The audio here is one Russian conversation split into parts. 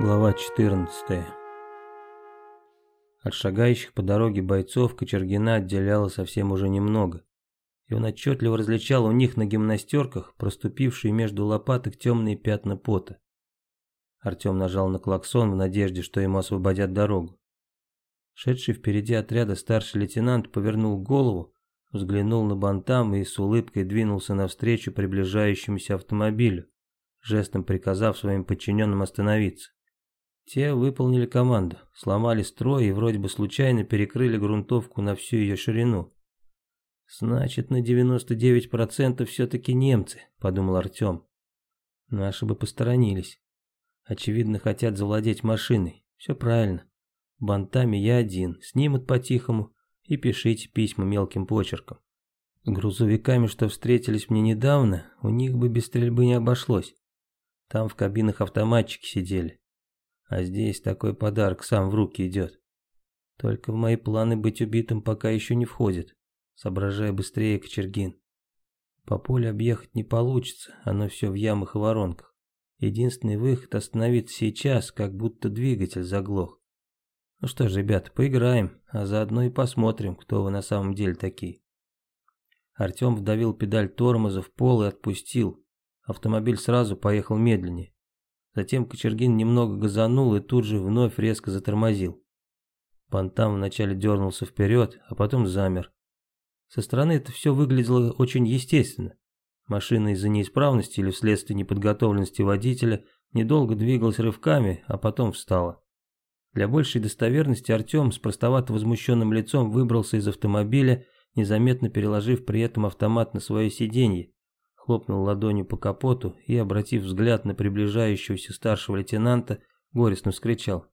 Глава 14 От шагающих по дороге бойцов Кочергина отделяло совсем уже немного, и он отчетливо различал у них на гимнастерках проступившие между лопаток темные пятна пота. Артем нажал на клаксон в надежде, что ему освободят дорогу. Шедший впереди отряда старший лейтенант повернул голову, взглянул на бантам и с улыбкой двинулся навстречу приближающемуся автомобилю, жестом приказав своим подчиненным остановиться. Те выполнили команду, сломали строй и вроде бы случайно перекрыли грунтовку на всю ее ширину. «Значит, на 99% все-таки немцы», — подумал Артем. «Наши бы посторонились. Очевидно, хотят завладеть машиной. Все правильно. Бантами я один, снимут по-тихому и пишите письма мелким почерком. С грузовиками, что встретились мне недавно, у них бы без стрельбы не обошлось. Там в кабинах автоматчики сидели. А здесь такой подарок сам в руки идет. Только в мои планы быть убитым пока еще не входит. Соображай быстрее, Кочергин. По полю объехать не получится, оно все в ямах и воронках. Единственный выход остановиться сейчас, как будто двигатель заглох. Ну что ж, ребята, поиграем, а заодно и посмотрим, кто вы на самом деле такие. Артем вдавил педаль тормоза в пол и отпустил. Автомобиль сразу поехал медленнее. Затем Кочергин немного газанул и тут же вновь резко затормозил. Пантам вначале дернулся вперед, а потом замер. Со стороны это все выглядело очень естественно. Машина из-за неисправности или вследствие неподготовленности водителя недолго двигалась рывками, а потом встала. Для большей достоверности Артем с простовато возмущенным лицом выбрался из автомобиля, незаметно переложив при этом автомат на свое сиденье, хлопнул ладонью по капоту и, обратив взгляд на приближающегося старшего лейтенанта, горестно вскричал.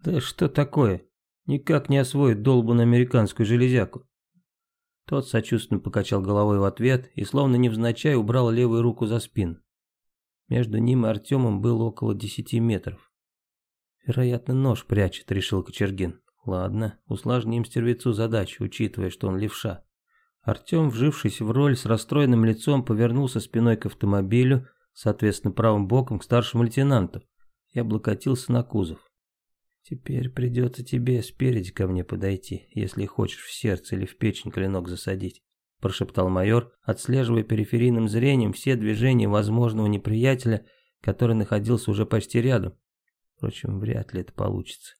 «Да что такое? Никак не освоит долбанную американскую железяку». Тот сочувственно покачал головой в ответ и, словно невзначай, убрал левую руку за спину. Между ним и Артемом было около десяти метров. «Вероятно, нож прячет», — решил Кочергин. «Ладно, усложним стервецу задачу, учитывая, что он левша». Артем, вжившись в роль с расстроенным лицом, повернулся спиной к автомобилю, соответственно правым боком к старшему лейтенанту, и облокотился на кузов. «Теперь придется тебе спереди ко мне подойти, если хочешь в сердце или в печень клинок засадить», прошептал майор, отслеживая периферийным зрением все движения возможного неприятеля, который находился уже почти рядом. Впрочем, вряд ли это получится.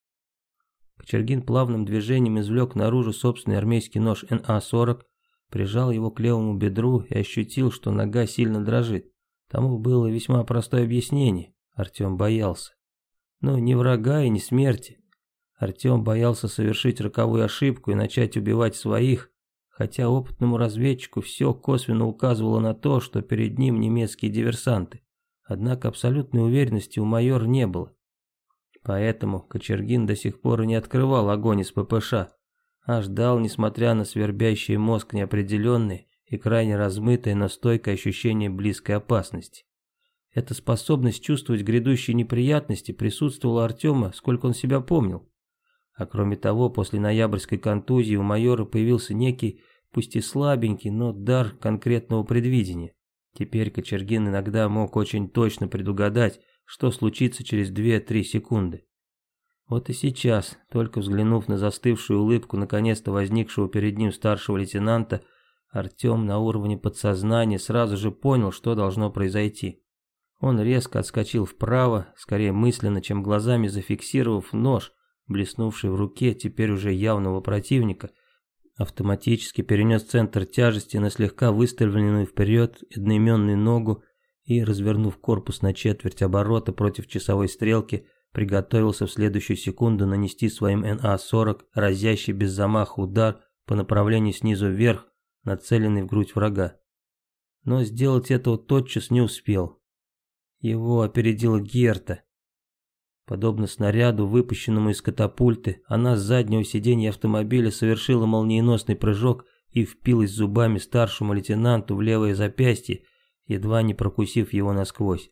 Кочергин плавным движением извлек наружу собственный армейский нож НА-40, прижал его к левому бедру и ощутил, что нога сильно дрожит. Тому было весьма простое объяснение. Артем боялся. Но не врага и не смерти. Артем боялся совершить роковую ошибку и начать убивать своих, хотя опытному разведчику все косвенно указывало на то, что перед ним немецкие диверсанты. Однако абсолютной уверенности у майора не было. Поэтому Кочергин до сих пор и не открывал огонь из ППШ, а ждал, несмотря на свербящий мозг неопределенный и крайне размытое, но стойкое ощущение близкой опасности. Эта способность чувствовать грядущие неприятности присутствовала Артема, сколько он себя помнил. А кроме того, после ноябрьской контузии у майора появился некий, пусть и слабенький, но дар конкретного предвидения. Теперь Кочергин иногда мог очень точно предугадать, что случится через 2-3 секунды. Вот и сейчас, только взглянув на застывшую улыбку наконец-то возникшего перед ним старшего лейтенанта, Артем на уровне подсознания сразу же понял, что должно произойти. Он резко отскочил вправо, скорее мысленно, чем глазами зафиксировав нож, блеснувший в руке теперь уже явного противника, автоматически перенес центр тяжести на слегка выставленную вперед одноименную ногу и, развернув корпус на четверть оборота против часовой стрелки, приготовился в следующую секунду нанести своим НА-40 разящий без замаха удар по направлению снизу вверх, нацеленный в грудь врага. Но сделать этого тотчас не успел. Его опередила Герта. Подобно снаряду, выпущенному из катапульты, она с заднего сиденья автомобиля совершила молниеносный прыжок и впилась зубами старшему лейтенанту в левое запястье, едва не прокусив его насквозь.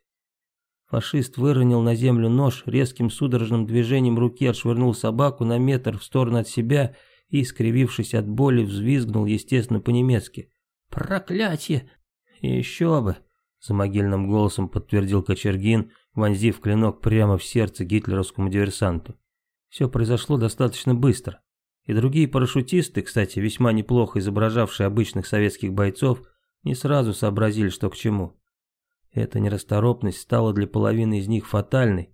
Фашист выронил на землю нож, резким судорожным движением руки отшвырнул собаку на метр в сторону от себя и, скривившись от боли, взвизгнул, естественно, по-немецки. «Проклятие!» «Еще бы!» — за могильным голосом подтвердил Кочергин вонзив клинок прямо в сердце гитлеровскому диверсанту. Все произошло достаточно быстро. И другие парашютисты, кстати, весьма неплохо изображавшие обычных советских бойцов, не сразу сообразили, что к чему. Эта нерасторопность стала для половины из них фатальной,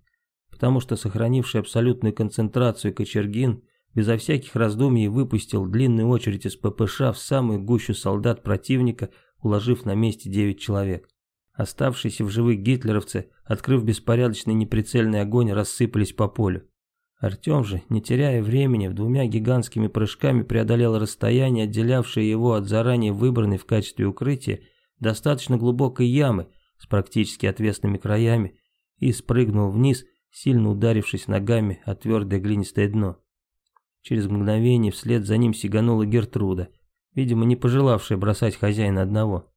потому что сохранивший абсолютную концентрацию Кочергин безо всяких раздумий выпустил длинную очередь из ППШ в самую гущу солдат противника, уложив на месте 9 человек. Оставшиеся в живых гитлеровцы, открыв беспорядочный неприцельный огонь, рассыпались по полю. Артем же, не теряя времени, двумя гигантскими прыжками преодолел расстояние, отделявшее его от заранее выбранной в качестве укрытия достаточно глубокой ямы с практически отвесными краями и спрыгнул вниз, сильно ударившись ногами о твердое глинистое дно. Через мгновение вслед за ним сиганула Гертруда, видимо, не пожелавшая бросать хозяина одного.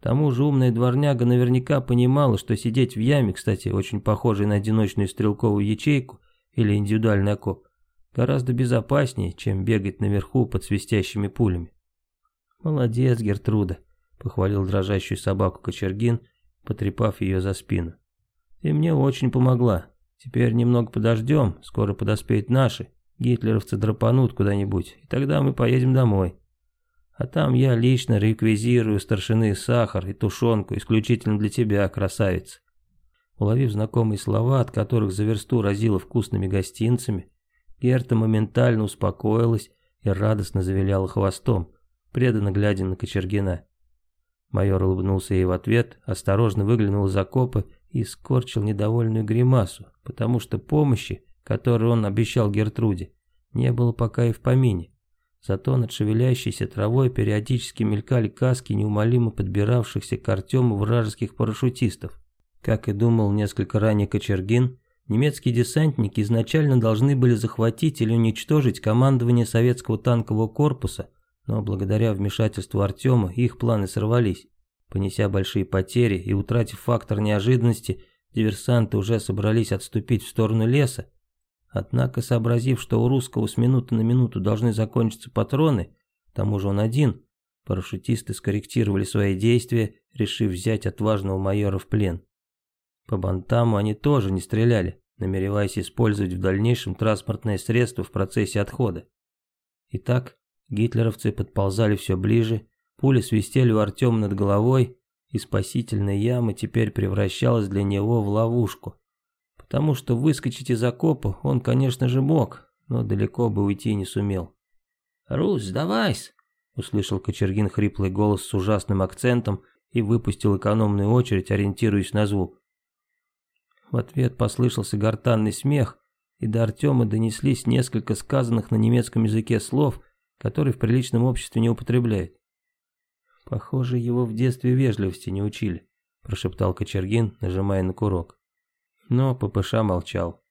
Тому же умная дворняга наверняка понимала, что сидеть в яме, кстати, очень похожей на одиночную стрелковую ячейку или индивидуальный окоп, гораздо безопаснее, чем бегать наверху под свистящими пулями. «Молодец, Гертруда», — похвалил дрожащую собаку Кочергин, потрепав ее за спину. «Ты мне очень помогла. Теперь немного подождем, скоро подоспеют наши, гитлеровцы драпанут куда-нибудь, и тогда мы поедем домой». А там я лично реквизирую старшины сахар и тушенку исключительно для тебя, красавица. Уловив знакомые слова, от которых за версту разило вкусными гостинцами, Герта моментально успокоилась и радостно завиляла хвостом, преданно глядя на Кочергина. Майор улыбнулся ей в ответ, осторожно выглянул из окопа и скорчил недовольную гримасу, потому что помощи, которую он обещал Гертруде, не было пока и в помине. Зато над шевелящейся травой периодически мелькали каски неумолимо подбиравшихся к Артему вражеских парашютистов. Как и думал несколько ранее Кочергин, немецкие десантники изначально должны были захватить или уничтожить командование советского танкового корпуса, но благодаря вмешательству Артема их планы сорвались. Понеся большие потери и утратив фактор неожиданности, диверсанты уже собрались отступить в сторону леса, Однако, сообразив, что у русского с минуты на минуту должны закончиться патроны, к тому же он один, парашютисты скорректировали свои действия, решив взять отважного майора в плен. По бантаму они тоже не стреляли, намереваясь использовать в дальнейшем транспортное средство в процессе отхода. Итак, гитлеровцы подползали все ближе, пули свистели у Артема над головой, и спасительная яма теперь превращалась для него в ловушку потому что выскочить из окопа он, конечно же, мог, но далеко бы уйти не сумел. «Русь, сдавайся!» — услышал Кочергин хриплый голос с ужасным акцентом и выпустил экономную очередь, ориентируясь на звук. В ответ послышался гортанный смех, и до Артема донеслись несколько сказанных на немецком языке слов, которые в приличном обществе не употребляют. «Похоже, его в детстве вежливости не учили», – прошептал Кочергин, нажимая на курок. Но ППШ молчал.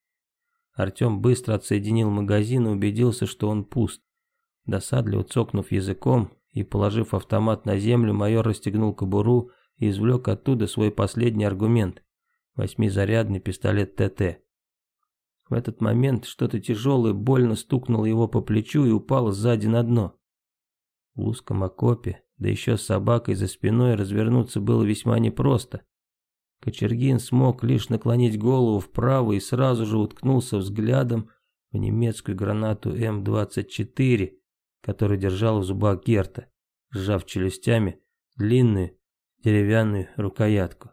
Артем быстро отсоединил магазин и убедился, что он пуст. Досадливо цокнув языком и положив автомат на землю, майор расстегнул кобуру и извлек оттуда свой последний аргумент – восьмизарядный пистолет ТТ. В этот момент что-то тяжелое больно стукнуло его по плечу и упало сзади на дно. В узком окопе, да еще с собакой за спиной, развернуться было весьма непросто. Кочергин смог лишь наклонить голову вправо и сразу же уткнулся взглядом в немецкую гранату М-24, которую держал в зубах Герта, сжав челюстями длинную деревянную рукоятку.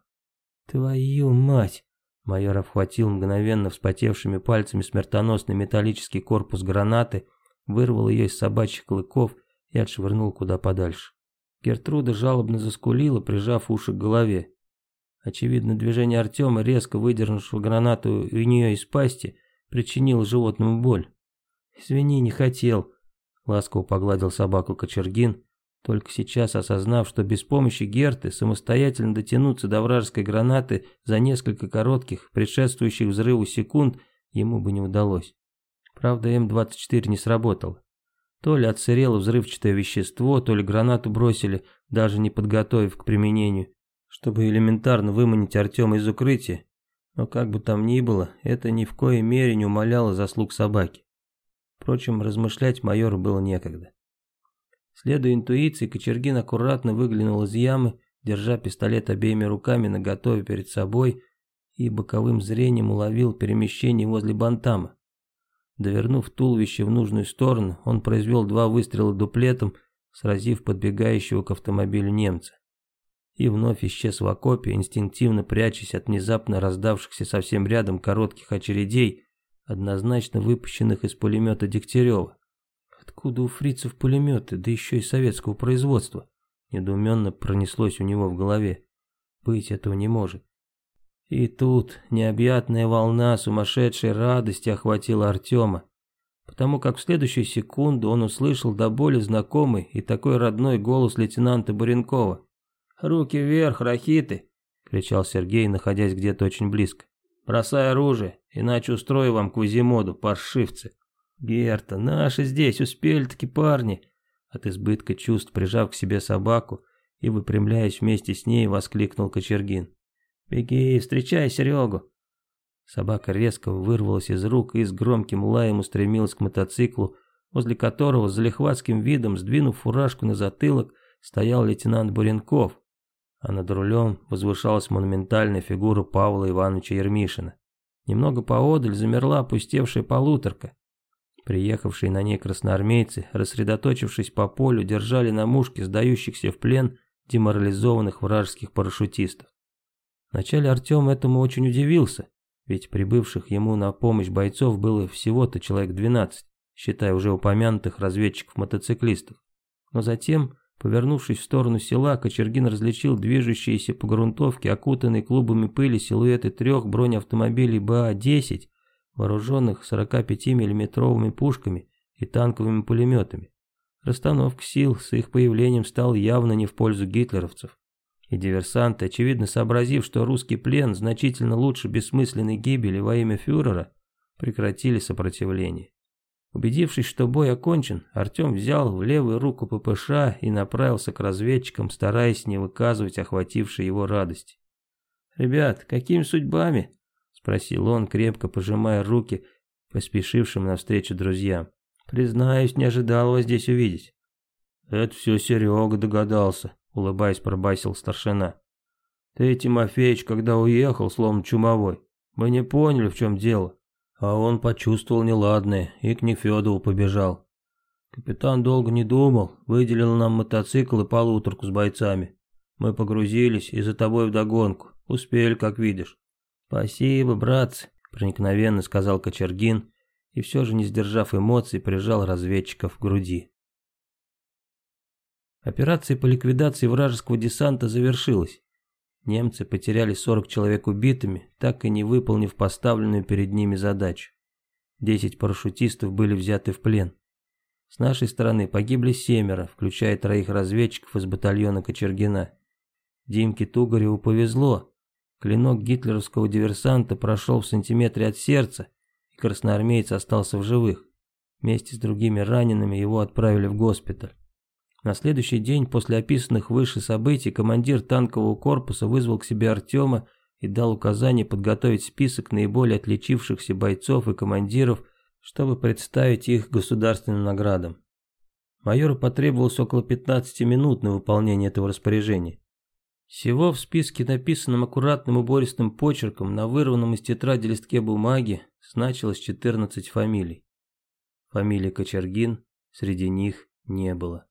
«Твою мать!» Майор обхватил мгновенно вспотевшими пальцами смертоносный металлический корпус гранаты, вырвал ее из собачьих клыков и отшвырнул куда подальше. Гертруда жалобно заскулила, прижав уши к голове. Очевидно, движение Артема, резко выдернувшего гранату у нее из пасти, причинило животному боль. «Извини, не хотел», — ласково погладил собаку Кочергин, только сейчас осознав, что без помощи Герты самостоятельно дотянуться до вражеской гранаты за несколько коротких, предшествующих взрыву секунд, ему бы не удалось. Правда, М-24 не сработал. То ли отсырело взрывчатое вещество, то ли гранату бросили, даже не подготовив к применению чтобы элементарно выманить Артема из укрытия, но как бы там ни было, это ни в коей мере не умаляло заслуг собаки. Впрочем, размышлять майору было некогда. Следуя интуиции, Кочергин аккуратно выглянул из ямы, держа пистолет обеими руками наготове перед собой и боковым зрением уловил перемещение возле Бантама. Довернув туловище в нужную сторону, он произвел два выстрела дуплетом, сразив подбегающего к автомобилю немца. И вновь исчез в окопе, инстинктивно прячась от внезапно раздавшихся совсем рядом коротких очередей, однозначно выпущенных из пулемета Дегтярева. Откуда у фрицев пулеметы, да еще и советского производства? Недоуменно пронеслось у него в голове. Быть этого не может. И тут необъятная волна сумасшедшей радости охватила Артема, потому как в следующую секунду он услышал до боли знакомый и такой родной голос лейтенанта Буренкова. «Руки вверх, рахиты!» — кричал Сергей, находясь где-то очень близко. «Бросай оружие, иначе устрою вам Квазимоду, паршивцы!» «Герта, наши здесь, успели-таки парни!» От избытка чувств, прижав к себе собаку и выпрямляясь вместе с ней, воскликнул Кочергин. «Беги, встречай Серегу!» Собака резко вырвалась из рук и с громким лаем устремилась к мотоциклу, возле которого с залихватским видом, сдвинув фуражку на затылок, стоял лейтенант Буренков, а над рулем возвышалась монументальная фигура Павла Ивановича Ермишина. Немного поодаль замерла опустевшая полуторка. Приехавшие на ней красноармейцы, рассредоточившись по полю, держали на мушке сдающихся в плен деморализованных вражеских парашютистов. Вначале Артем этому очень удивился, ведь прибывших ему на помощь бойцов было всего-то человек 12, считая уже упомянутых разведчиков-мотоциклистов. Но затем, повернувшись в сторону села, Кочергин различил движущиеся по грунтовке, окутанные клубами пыли силуэты трех бронеавтомобилей БА-10, вооруженных 45 миллиметровыми пушками и танковыми пулеметами. Расстановка сил с их появлением стала явно не в пользу гитлеровцев. И диверсанты, очевидно сообразив, что русский плен значительно лучше бессмысленной гибели во имя фюрера, прекратили сопротивление. Убедившись, что бой окончен, Артем взял в левую руку ППШ и направился к разведчикам, стараясь не выказывать охватившей его радости. «Ребят, какими судьбами?» – спросил он, крепко пожимая руки поспешившим навстречу друзьям. «Признаюсь, не ожидал вас здесь увидеть». «Это все Серега догадался», улыбаясь, пробасил старшина. Ты, Тимофеич, когда уехал, словно чумовой, мы не поняли, в чем дело. А он почувствовал неладное и к Нефедову побежал. Капитан долго не думал, выделил нам мотоцикл и полуторку с бойцами. Мы погрузились и за тобой вдогонку. Успели, как видишь. Спасибо, братцы, проникновенно сказал Кочергин и все же, не сдержав эмоций, прижал разведчиков к груди. Операция по ликвидации вражеского десанта завершилась. Немцы потеряли 40 человек убитыми, так и не выполнив поставленную перед ними задачу. 10 парашютистов были взяты в плен. С нашей стороны погибли семеро, включая троих разведчиков из батальона Кочергина. Димке Тугареву повезло. Клинок гитлеровского диверсанта прошел в сантиметре от сердца, и красноармеец остался в живых. Вместе с другими ранеными его отправили в госпиталь. На следующий день после описанных выше событий командир танкового корпуса вызвал к себе Артема и дал указание подготовить список наиболее отличившихся бойцов и командиров, чтобы представить их государственным наградам. Майору потребовалось около 15 минут на выполнение этого распоряжения. Всего в списке, написанном аккуратным убористым почерком на вырванном из тетради листке бумаги, значилось 14 фамилий. Фамилии Кочергин среди них не было.